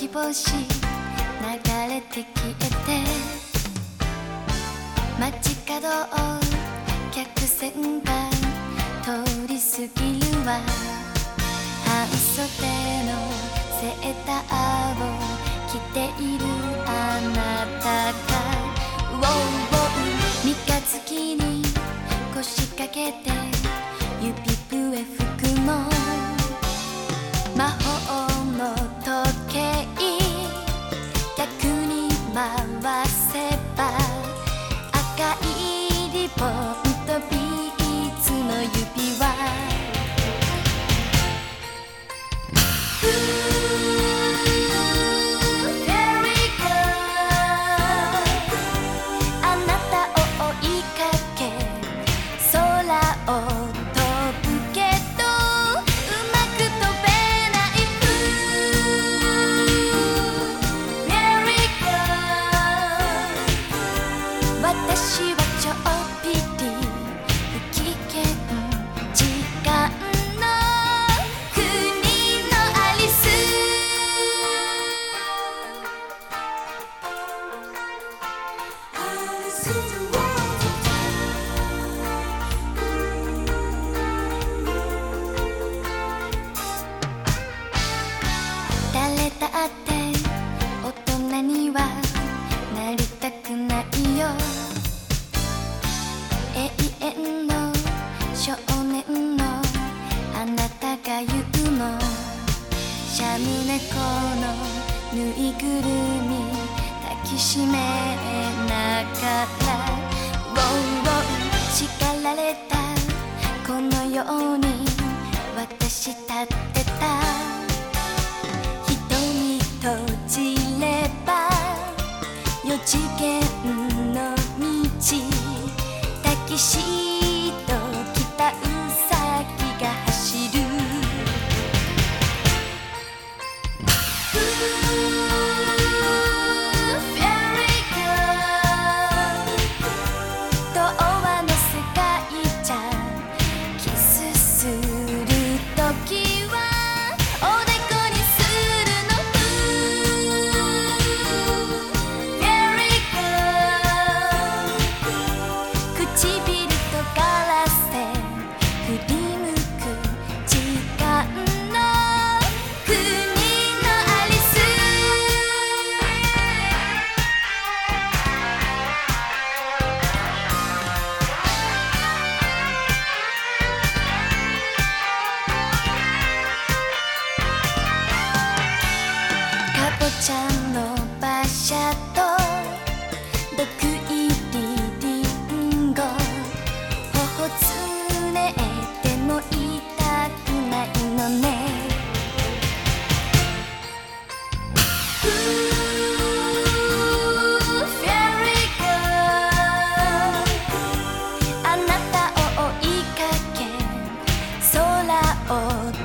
き星流れて消えて。街角を客船が通り過ぎるわ。半袖のセーターを着ているあなたが、wow, ボー、三日月に腰掛けて指笛吹くも魔法永遠の少年のあなたが言うの。シャム猫のぬいぐるみ抱きしめしいボちゃんの馬車とンゴ頬つねても痛くないのね。あなたをおいかけ空を